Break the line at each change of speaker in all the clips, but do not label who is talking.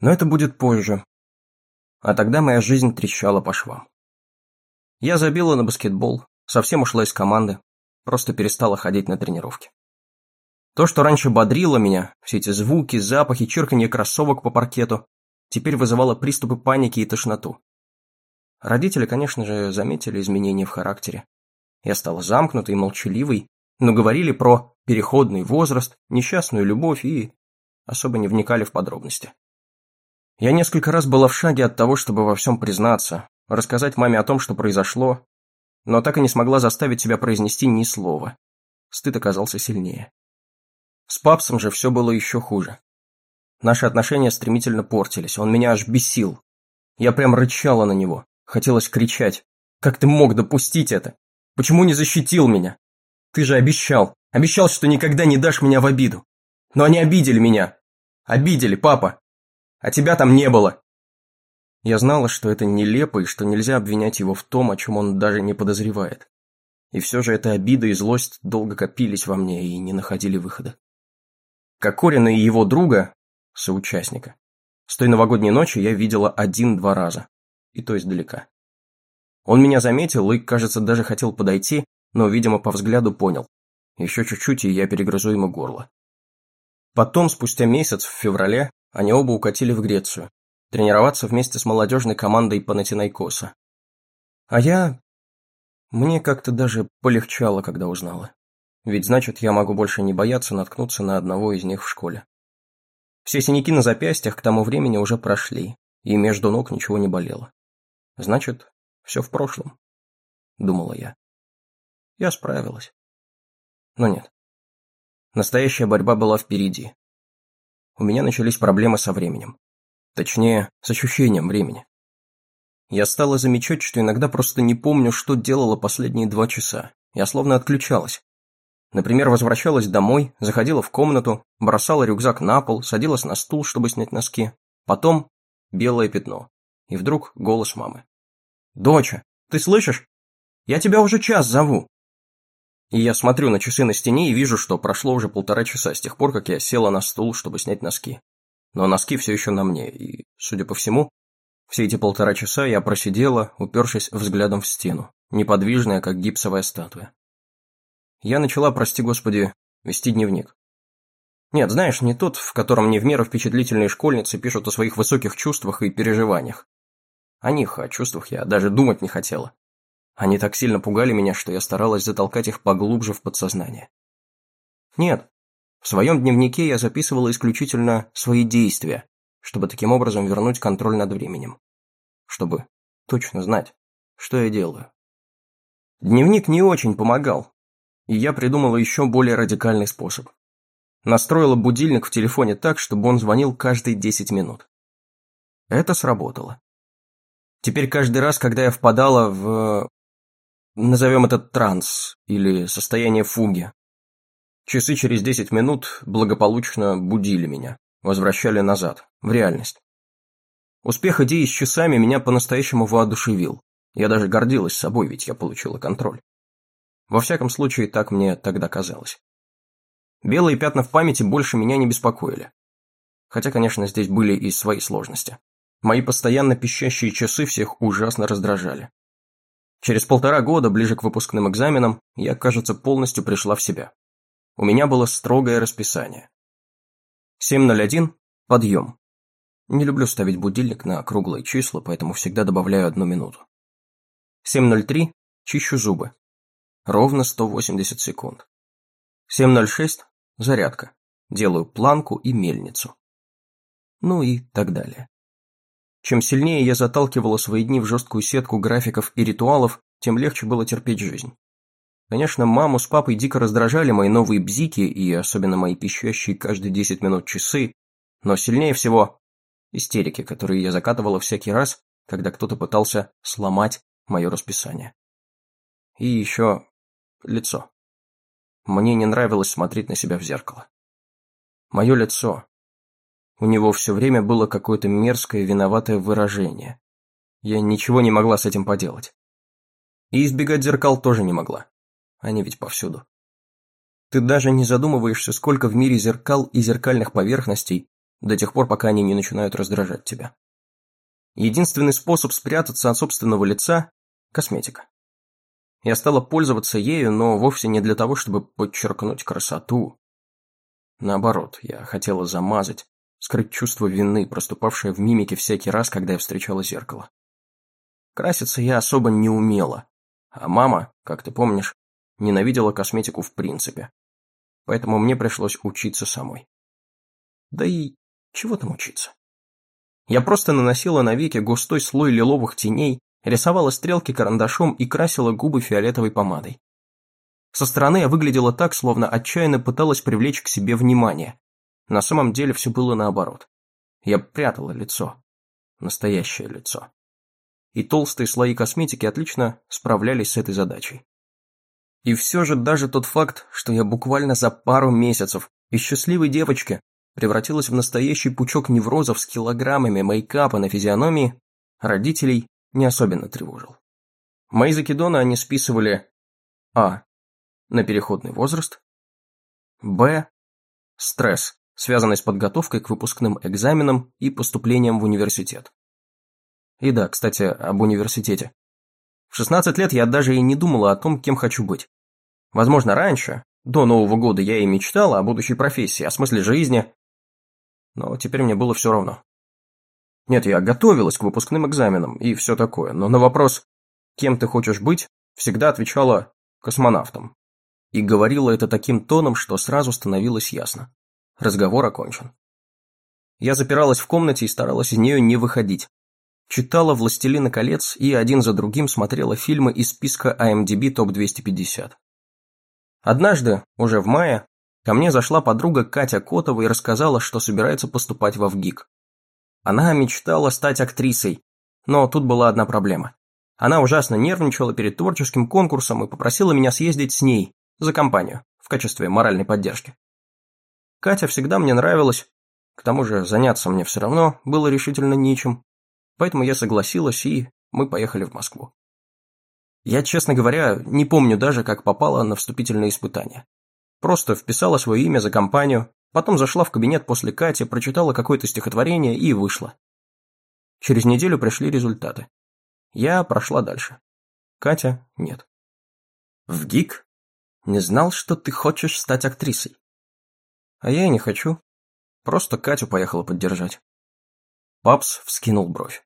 Но это будет позже. А тогда моя жизнь трещала по швам. Я забила на баскетбол, совсем ушла из команды, просто перестала ходить на тренировки. То, что раньше бодрило меня, все эти звуки, запахи, чирканье кроссовок по паркету, теперь вызывало приступы паники и тошноту. Родители, конечно же, заметили изменения в характере. Я стала замкнутой и молчаливой, но говорили про переходный возраст, несчастную любовь и особо не вникали в подробности. Я несколько раз была в шаге от того, чтобы во всем признаться, рассказать маме о том, что произошло, но так и не смогла заставить себя произнести ни слова. Стыд оказался сильнее. С папсом же все было еще хуже. Наши отношения стремительно портились, он меня аж бесил. Я прям рычала на него, хотелось кричать. «Как ты мог допустить это? Почему не защитил меня? Ты же обещал, обещал, что никогда не дашь меня в обиду. Но они обидели меня. Обидели, папа. А тебя там не было. Я знала, что это нелепо и что нельзя обвинять его в том, о чем он даже не подозревает. И все же эта обида и злость долго копились во мне и не находили выхода. Кокорина и его друга, соучастника, с той новогодней ночи я видела один-два раза, и то издалека. Он меня заметил и, кажется, даже хотел подойти, но, видимо, по взгляду понял. Еще чуть-чуть, и я перегрызу ему горло. Потом, спустя месяц, в феврале, они оба укатили в Грецию, тренироваться вместе с молодежной командой Панатинайкоса. А я... Мне как-то даже полегчало, когда узнала. Ведь значит, я могу больше не бояться наткнуться на одного из них в школе. Все синяки на запястьях к тому времени уже прошли, и между ног ничего не болело. Значит, все в прошлом, думала я. Я справилась. Но нет. Настоящая борьба была впереди. У меня начались проблемы со временем. Точнее, с ощущением времени. Я стала замечать, что иногда просто не помню, что делала последние два часа. Я словно отключалась. Например, возвращалась домой, заходила в комнату, бросала рюкзак на пол, садилась на стул, чтобы снять носки. Потом белое пятно. И вдруг голос мамы. «Доча, ты слышишь? Я тебя уже час зову. И я смотрю на часы на стене и вижу, что прошло уже полтора часа с тех пор, как я села на стул, чтобы снять носки. Но носки все еще на мне, и, судя по всему, все эти полтора часа я просидела, упершись взглядом в стену, неподвижная, как гипсовая статуя. Я начала, прости господи, вести дневник. Нет, знаешь, не тот, в котором не в меру впечатлительные школьницы пишут о своих высоких чувствах и переживаниях. О них, о чувствах я даже думать не хотела. Они так сильно пугали меня, что я старалась затолкать их поглубже в подсознание. Нет, в своем дневнике я записывала исключительно свои действия, чтобы таким образом вернуть контроль над временем. Чтобы точно знать, что я делаю. Дневник не очень помогал, и я придумала еще более радикальный способ. Настроила будильник в телефоне так, чтобы он звонил каждые 10 минут. Это сработало. Теперь каждый раз, когда я впадала в Назовем это транс или состояние фуги. Часы через 10 минут благополучно будили меня, возвращали назад, в реальность. Успех идеи с часами меня по-настоящему воодушевил. Я даже гордилась собой, ведь я получила контроль. Во всяком случае, так мне тогда казалось. Белые пятна в памяти больше меня не беспокоили. Хотя, конечно, здесь были и свои сложности. Мои постоянно пищащие часы всех ужасно раздражали. Через полтора года, ближе к выпускным экзаменам, я, кажется, полностью пришла в себя. У меня было строгое расписание. 7.01 – подъем. Не люблю ставить будильник на круглые числа, поэтому всегда добавляю одну минуту. 7.03 – чищу зубы. Ровно 180 секунд. 7.06 – зарядка. Делаю планку и мельницу. Ну и так далее. Чем сильнее я заталкивала свои дни в жесткую сетку графиков и ритуалов, тем легче было терпеть жизнь. Конечно, маму с папой дико раздражали мои новые бзики и особенно мои пищащие каждые 10 минут часы, но сильнее всего истерики, которые я закатывала всякий раз, когда кто-то пытался сломать мое расписание. И еще лицо. Мне не нравилось смотреть на себя в зеркало. Мое лицо, у него все время было какое-то мерзкое виноватое выражение. Я ничего не могла с этим поделать. И избегать зеркал тоже не могла. Они ведь повсюду. Ты даже не задумываешься, сколько в мире зеркал и зеркальных поверхностей, до тех пор, пока они не начинают раздражать тебя. Единственный способ спрятаться от собственного лица – косметика. Я стала пользоваться ею, но вовсе не для того, чтобы подчеркнуть красоту. Наоборот, я хотела замазать, скрыть чувство вины, проступавшее в мимике всякий раз, когда я встречала зеркало. Краситься я особо не умела, а мама, как ты помнишь, ненавидела косметику в принципе. Поэтому мне пришлось учиться самой. Да и чего там учиться? Я просто наносила на веки густой слой лиловых теней, рисовала стрелки карандашом и красила губы фиолетовой помадой. Со стороны я выглядела так, словно отчаянно пыталась привлечь к себе внимание. На самом деле все было наоборот. Я прятала лицо. Настоящее лицо. И толстые слои косметики отлично справлялись с этой задачей. И все же даже тот факт, что я буквально за пару месяцев из счастливой девочки превратилась в настоящий пучок неврозов с килограммами мейкапа на физиономии, родителей не особенно тревожил. Мои закидоны они списывали А. На переходный возраст Б. Стресс, связанный с подготовкой к выпускным экзаменам и поступлением в университет. И да, кстати, об университете. В 16 лет я даже и не думала о том, кем хочу быть. Возможно, раньше, до Нового года, я и мечтала о будущей профессии, о смысле жизни. Но теперь мне было все равно. Нет, я готовилась к выпускным экзаменам и все такое, но на вопрос «Кем ты хочешь быть?» всегда отвечала «космонавтом». И говорила это таким тоном, что сразу становилось ясно. Разговор окончен. Я запиралась в комнате и старалась из нее не выходить. Читала «Властелина колец» и один за другим смотрела фильмы из списка IMDb ТОП-250. Однажды, уже в мае, ко мне зашла подруга Катя Котова и рассказала, что собирается поступать во ВГИК. Она мечтала стать актрисой, но тут была одна проблема. Она ужасно нервничала перед творческим конкурсом и попросила меня съездить с ней, за компанию, в качестве моральной поддержки. Катя всегда мне нравилась, к тому же заняться мне все равно было решительно нечем, поэтому я согласилась, и мы поехали в Москву. Я, честно говоря, не помню даже, как попала на вступительные испытания. Просто вписала свое имя за компанию, Потом зашла в кабинет после Кати, прочитала какое-то стихотворение и вышла. Через неделю пришли результаты. Я прошла дальше. Катя – нет. В ГИК? Не знал, что ты хочешь стать актрисой. А я и не хочу. Просто Катю поехала поддержать. Папс вскинул бровь.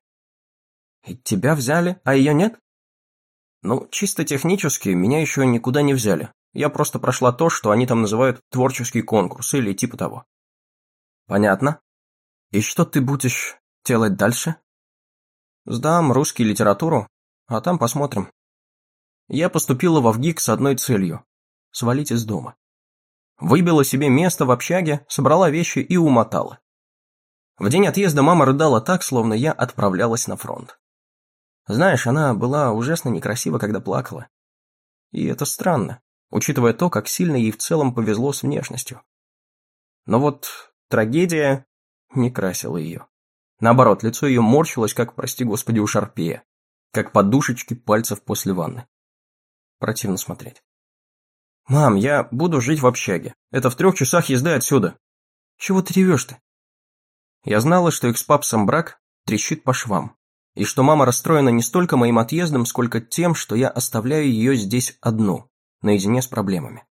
И тебя взяли, а ее нет? Ну, чисто технически, меня еще никуда не взяли. Я просто прошла то, что они там называют творческий конкурс или типа того. Понятно. И что ты будешь делать дальше? Сдам русский литературу, а там посмотрим. Я поступила во ВГИК с одной целью – свалить из дома. Выбила себе место в общаге, собрала вещи и умотала. В день отъезда мама рыдала так, словно я отправлялась на фронт. Знаешь, она была ужасно некрасива, когда плакала. И это странно учитывая то, как сильно ей в целом повезло с внешностью. Но вот трагедия не красила ее. Наоборот, лицо ее морщилось, как, прости господи, у шарпея, как подушечки пальцев после ванны. Противно смотреть. «Мам, я буду жить в общаге. Это в трех часах езды отсюда. Чего ты ревешь-то?» Я знала, что их с папсом брак трещит по швам, и что мама расстроена не столько моим отъездом, сколько тем, что я оставляю ее здесь одну наедине с проблемами.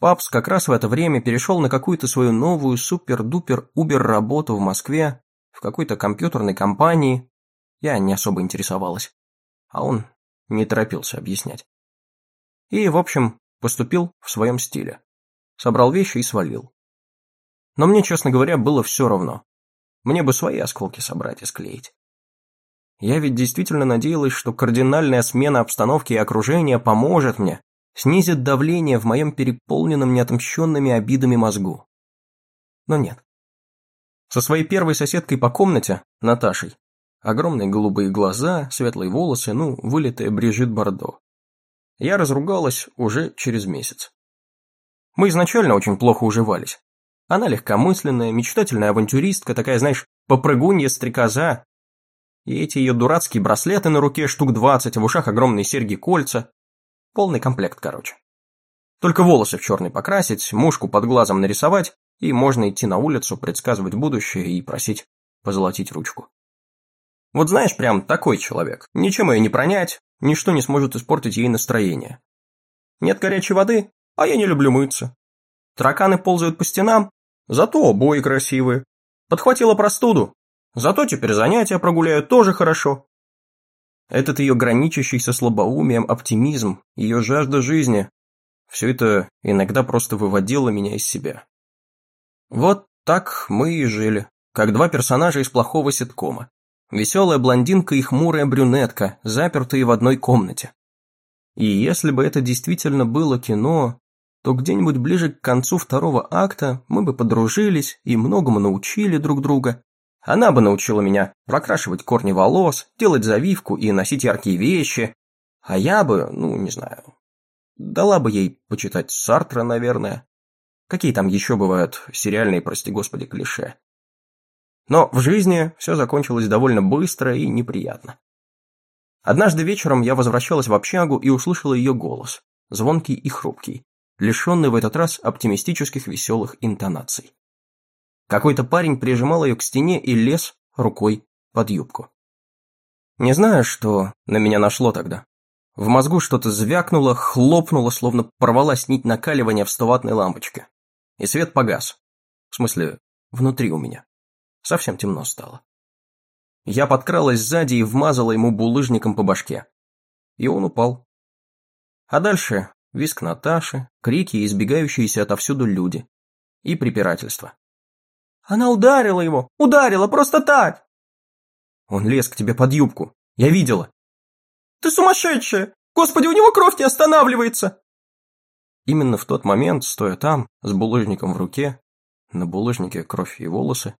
Папс как раз в это время перешел на какую-то свою новую супер-дупер-убер работу в Москве, в какой-то компьютерной компании. Я не особо интересовалась. А он не торопился объяснять. И, в общем, поступил в своем стиле. Собрал вещи и свалил. Но мне, честно говоря, было все равно. Мне бы свои осколки собрать и склеить. Я ведь действительно надеялась, что кардинальная смена обстановки и окружения поможет мне, снизит давление в моем переполненном неотмщенными обидами мозгу. Но нет. Со своей первой соседкой по комнате, Наташей, огромные голубые глаза, светлые волосы, ну, вылитая Брижит Бардо. Я разругалась уже через месяц. Мы изначально очень плохо уживались. Она легкомысленная, мечтательная авантюристка, такая, знаешь, попрыгунья-стрекоза. И эти ее дурацкие браслеты на руке штук двадцать, а в ушах огромные серьги-кольца. Полный комплект, короче. Только волосы в черный покрасить, мушку под глазом нарисовать, и можно идти на улицу, предсказывать будущее и просить позолотить ручку. Вот знаешь, прям такой человек. Ничем ее не пронять, ничто не сможет испортить ей настроение. Нет горячей воды, а я не люблю мыться. Тараканы ползают по стенам, зато обои красивые. Подхватила простуду, зато теперь занятия прогуляют тоже хорошо. Этот ее граничащий со слабоумием оптимизм, ее жажда жизни, все это иногда просто выводило меня из себя. Вот так мы и жили, как два персонажа из плохого ситкома. Веселая блондинка и хмурая брюнетка, запертые в одной комнате. И если бы это действительно было кино, то где-нибудь ближе к концу второго акта мы бы подружились и многому научили друг друга. Она бы научила меня прокрашивать корни волос, делать завивку и носить яркие вещи, а я бы, ну, не знаю, дала бы ей почитать Сартра, наверное. Какие там еще бывают сериальные, прости господи, клише. Но в жизни все закончилось довольно быстро и неприятно. Однажды вечером я возвращалась в общагу и услышала ее голос, звонкий и хрупкий, лишенный в этот раз оптимистических веселых интонаций. Какой-то парень прижимал ее к стене и лез рукой под юбку. Не знаю, что на меня нашло тогда. В мозгу что-то звякнуло, хлопнуло, словно порвалась нить накаливания в стоватной лампочке. И свет погас. В смысле, внутри у меня. Совсем темно стало. Я подкралась сзади и вмазала ему булыжником по башке. И он упал. А дальше виск Наташи, крики и избегающиеся отовсюду люди. И препирательство. «Она ударила его! Ударила! Просто так!» Он лез к тебе под юбку. Я видела. «Ты сумасшедшая! Господи, у него кровь не останавливается!» Именно в тот момент, стоя там, с булыжником в руке, на булыжнике кровь и волосы,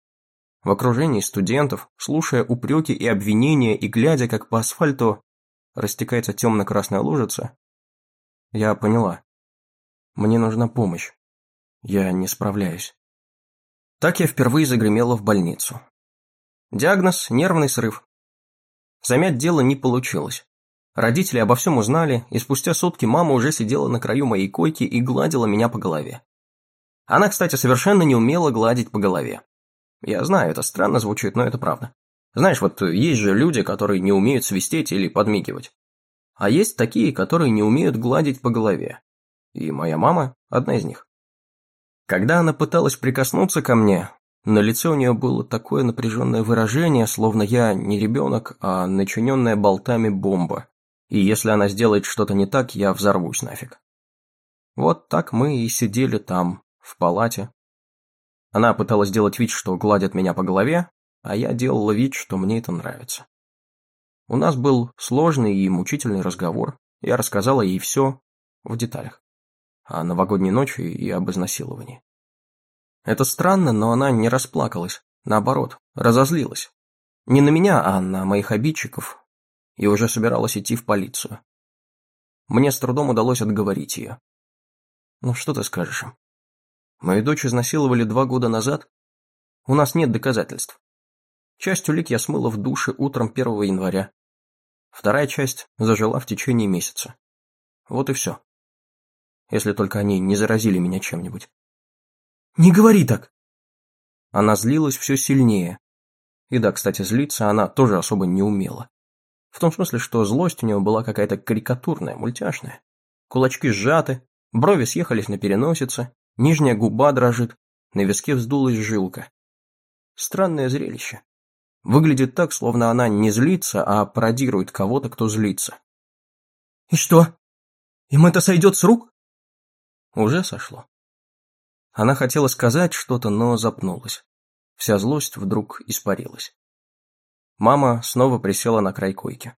в окружении студентов, слушая упреки и обвинения и глядя, как по асфальту растекается темно-красная лужица, я поняла. Мне нужна помощь. Я не справляюсь. Так я впервые загремела в больницу. Диагноз – нервный срыв. Замять дело не получилось. Родители обо всем узнали, и спустя сутки мама уже сидела на краю моей койки и гладила меня по голове. Она, кстати, совершенно не умела гладить по голове. Я знаю, это странно звучит, но это правда. Знаешь, вот есть же люди, которые не умеют свистеть или подмигивать. А есть такие, которые не умеют гладить по голове. И моя мама – одна из них. Когда она пыталась прикоснуться ко мне, на лице у нее было такое напряженное выражение, словно я не ребенок, а начиненная болтами бомба. И если она сделает что-то не так, я взорвусь нафиг. Вот так мы и сидели там, в палате, она пыталась сделать вид, что гладит меня по голове, а я делала вид, что мне это нравится. У нас был сложный и мучительный разговор. Я рассказала ей все в деталях. О новогодней ночи и об изнасиловании. Это странно, но она не расплакалась. Наоборот, разозлилась. Не на меня, а на моих обидчиков. И уже собиралась идти в полицию. Мне с трудом удалось отговорить ее. Ну что ты скажешь им? Мою дочь изнасиловали два года назад. У нас нет доказательств. Часть улик я смыла в душе утром 1 января. Вторая часть зажила в течение месяца. Вот и все. Если только они не заразили меня чем-нибудь. «Не говори так!» Она злилась все сильнее. И да, кстати, злиться она тоже особо не умела. В том смысле, что злость у нее была какая-то карикатурная, мультяшная. Кулачки сжаты, брови съехались на переносице, Нижняя губа дрожит, на виске вздулась жилка. Странное зрелище. Выглядит так, словно она не злится, а пародирует кого-то, кто злится. «И что? Им это сойдет с рук?» Уже сошло. Она хотела сказать что-то, но запнулась. Вся злость вдруг испарилась. Мама снова присела на край койки.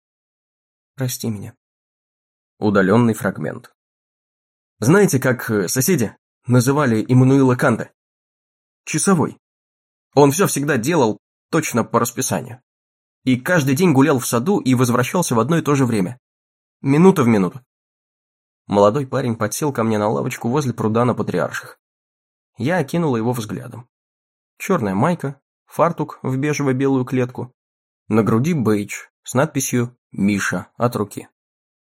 «Прости меня». Удаленный фрагмент. «Знаете, как э, соседи называли Иммануила Канта. Часовой. Он все всегда делал точно по расписанию. И каждый день гулял в саду и возвращался в одно и то же время. Минута в минуту. Молодой парень подсел ко мне на лавочку возле пруда на Патриарших. Я окинула его взглядом. Черная майка, фартук в бежево-белую клетку, на груди бейдж с надписью «Миша» от руки.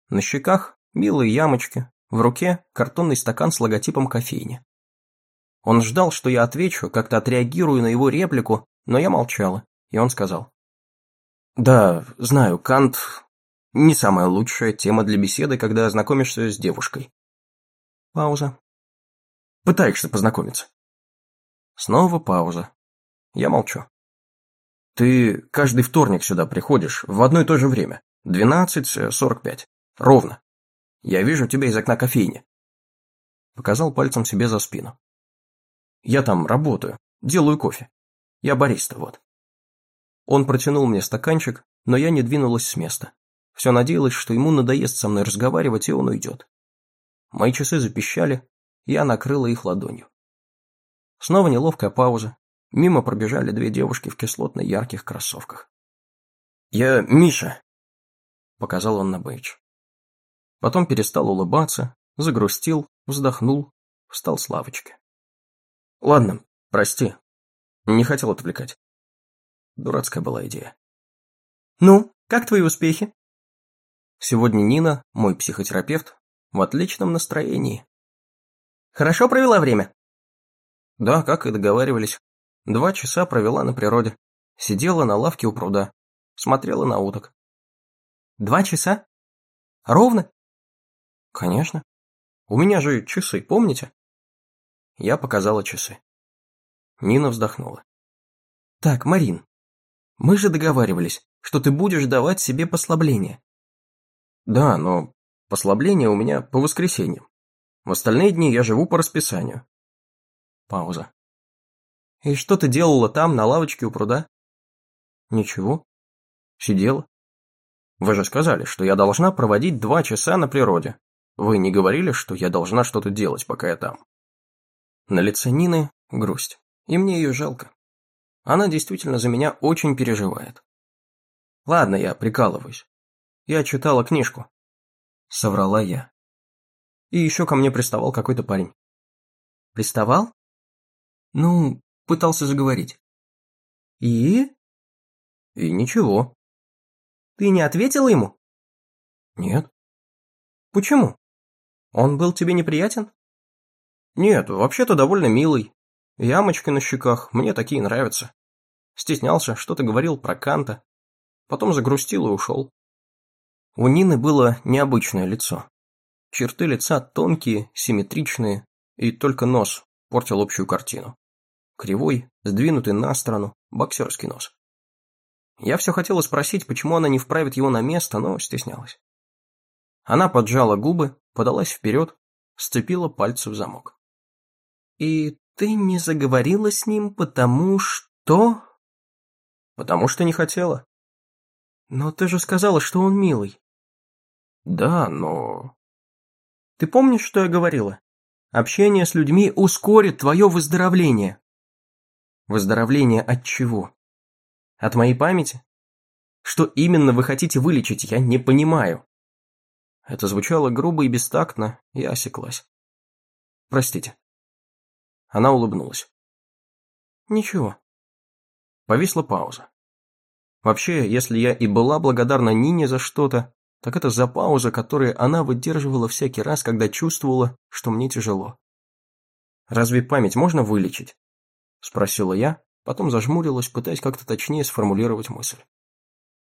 На щеках милые ямочки, в руке картонный стакан с логотипом кофейни. Он ждал, что я отвечу, как-то отреагирую на его реплику, но я молчала, и он сказал. «Да, знаю, Кант не самая лучшая тема для беседы, когда знакомишься с девушкой». Пауза. «Пытаешься познакомиться». Снова пауза. Я молчу. «Ты каждый вторник сюда приходишь в одно и то же время, 12.45, ровно. Я вижу тебя из окна кофейни». Показал пальцем себе за спину. «Я там работаю, делаю кофе. Я бариста, вот». Он протянул мне стаканчик, но я не двинулась с места. Все надеялась, что ему надоест со мной разговаривать, и он уйдет. Мои часы запищали, я накрыла их ладонью. Снова неловкая пауза. Мимо пробежали две девушки в кислотно-ярких кроссовках. «Я Миша», — показал он на бейдж. Потом перестал улыбаться, загрустил, вздохнул, встал с лавочки. «Ладно, прости. Не хотел отвлекать. Дурацкая была идея».
«Ну, как твои успехи?»
Сегодня Нина, мой психотерапевт, в отличном настроении.
«Хорошо провела время?»
Да, как и договаривались. Два часа провела на природе. Сидела на лавке у пруда. Смотрела на уток.
Два часа? Ровно?
Конечно. У меня же часы, помните? Я показала часы. Нина вздохнула.
Так, Марин, мы же договаривались, что ты будешь давать себе послабление.
Да, но послабление у меня по воскресеньям. В остальные дни я живу по расписанию. Пауза.
«И что ты делала там, на лавочке у пруда?»
«Ничего. Сидела. Вы же сказали, что я должна проводить два часа на природе. Вы не говорили, что я должна что-то делать, пока я там?» На лице Нины грусть, и мне ее жалко. Она действительно за меня очень переживает. Ладно, я прикалываюсь. Я читала книжку. Соврала я. И еще ко мне приставал какой-то парень.
Приставал?
Ну, пытался заговорить.
И?
И ничего.
Ты не ответила ему?
Нет.
Почему? Он был тебе неприятен?
Нет, вообще-то довольно милый. Ямочки на щеках, мне такие нравятся. Стеснялся, что-то говорил про Канта. Потом загрустил и ушел. У Нины было необычное лицо. Черты лица тонкие, симметричные, и только нос портил общую картину. Кривой, сдвинутый на сторону, боксерский нос. Я все хотела спросить, почему она не вправит его на место, но стеснялась. Она поджала губы, подалась вперед, сцепила пальцы в замок.
«И ты не заговорила с ним, потому что...»
«Потому что не хотела».
«Но ты же сказала, что он милый».
«Да, но...»
«Ты помнишь, что я говорила? Общение с людьми ускорит твое выздоровление».
Выздоровление от чего? От моей памяти? Что именно вы хотите вылечить, я не понимаю. Это звучало грубо и бестактно, и осеклась. Простите. Она улыбнулась.
Ничего.
Повисла пауза. Вообще, если я и была благодарна Нине за что-то, так это за паузу, которую она выдерживала всякий раз, когда чувствовала, что мне тяжело. Разве память можно вылечить? Спросила я, потом зажмурилась, пытаясь как-то точнее сформулировать мысль.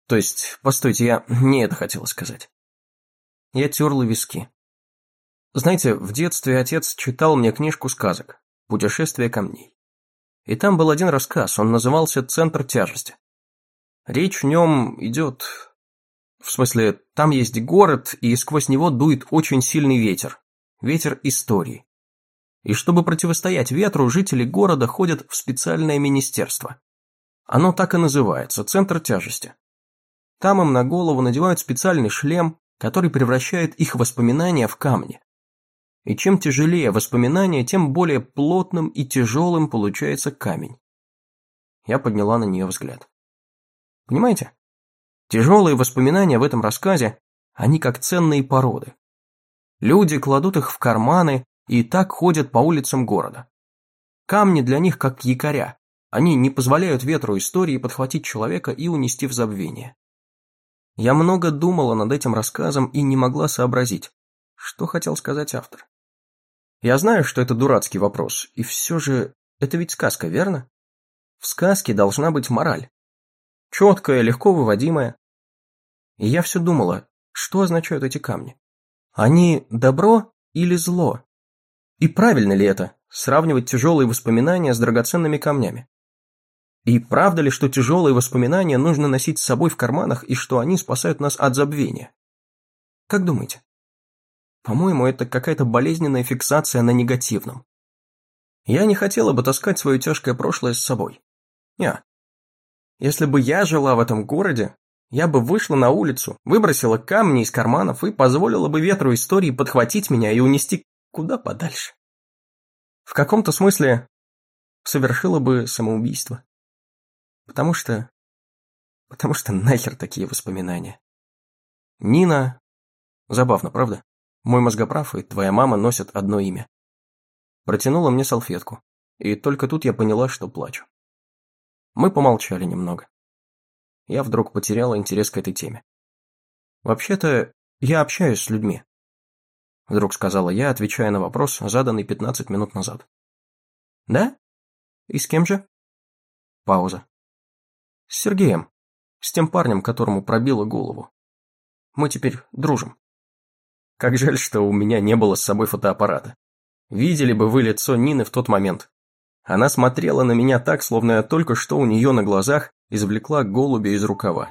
То есть, постойте, я не это хотела сказать. Я терла виски. Знаете, в детстве отец читал мне книжку сказок «Путешествие камней». И там был один рассказ, он назывался «Центр тяжести». Речь в нем идет... В смысле, там есть город, и сквозь него дует очень сильный ветер. Ветер истории. И чтобы противостоять ветру, жители города ходят в специальное министерство. Оно так и называется – Центр тяжести. Там им на голову надевают специальный шлем, который превращает их воспоминания в камни. И чем тяжелее воспоминания, тем более плотным и тяжелым получается камень. Я подняла на нее взгляд. Понимаете? Тяжелые воспоминания в этом рассказе, они как ценные породы. Люди кладут их в карманы и так ходят по улицам города. Камни для них как якоря, они не позволяют ветру истории подхватить человека и унести в забвение. Я много думала над этим рассказом и не могла сообразить, что хотел сказать автор. Я знаю, что это дурацкий вопрос, и все же это ведь сказка, верно? В сказке должна быть мораль. Четкая, легко выводимая. И я все думала, что означают эти камни? Они добро или зло? И правильно ли это, сравнивать тяжелые воспоминания с драгоценными камнями? И правда ли, что тяжелые воспоминания нужно носить с собой в карманах и что они спасают нас от забвения? Как думаете? По-моему, это какая-то болезненная фиксация на негативном. Я не хотела бы таскать свое тяжкое прошлое с собой. Я. Если бы я жила в этом городе, я бы вышла на улицу, выбросила камни из карманов и позволила бы ветру истории подхватить меня и унести куда подальше. В каком-то смысле совершила бы самоубийство. Потому что... Потому что нахер такие воспоминания. Нина... Забавно, правда? Мой мозгоправ и твоя мама носят одно имя. Протянула мне салфетку, и только тут я поняла, что плачу. Мы помолчали немного. Я вдруг потеряла интерес к этой теме. Вообще-то, я общаюсь с людьми. Вдруг сказала я, отвечая на вопрос, заданный 15 минут назад. Да? И с кем же? Пауза. С Сергеем. С тем парнем, которому пробило голову. Мы теперь дружим. Как жаль, что у меня не было с собой фотоаппарата. Видели бы вы лицо Нины в тот момент. Она смотрела на меня так, словно я только что у нее на глазах извлекла голубя из рукава.